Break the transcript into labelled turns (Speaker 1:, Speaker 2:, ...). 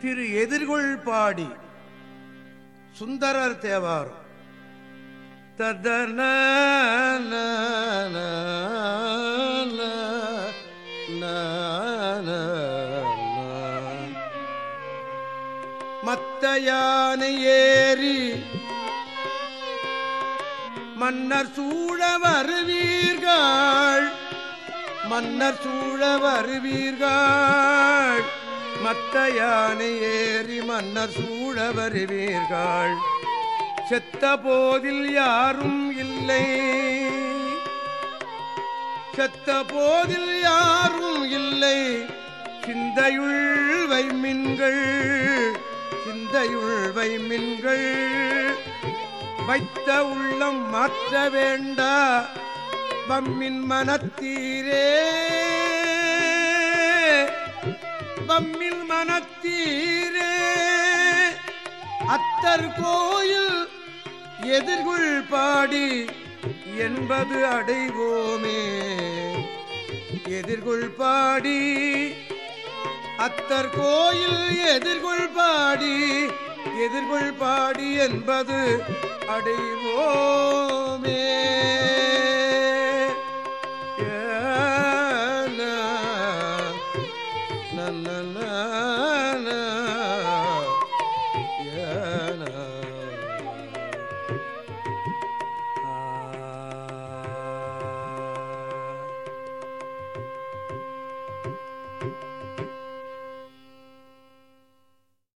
Speaker 1: திரு எதிர்கொள் பாடி சுந்தரர் தேவாரம். ததன மத்த யானை ஏறி மன்னர் சூழ வருவீர்கள். மன்னர் சூழ வருவீர்கள். மத்த யானை ஏறி மன்னர் சூழ வருவீர்கள். செத்த போதில் யாரும் இல்லை. செத்த போதில் யாரும் இல்லை. சிந்தையுள் வைமின்கள் சிந்தையுள் வைமின்கள் வைத்த உள்ளம் மாற்ற வேண்டா வம்மின் மனத்தீரே. வம்மில் மனத்தீரே. அத்தர் கோயில் எதிர்குள் பாடி என்பது அடைவோமே. எதிர்குள் பாடி அத்தர் கோயில் எதிர்குள் பாடி எதிர்குள் பாடி என்பது அடைவோமே.